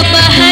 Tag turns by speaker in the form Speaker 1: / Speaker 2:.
Speaker 1: apa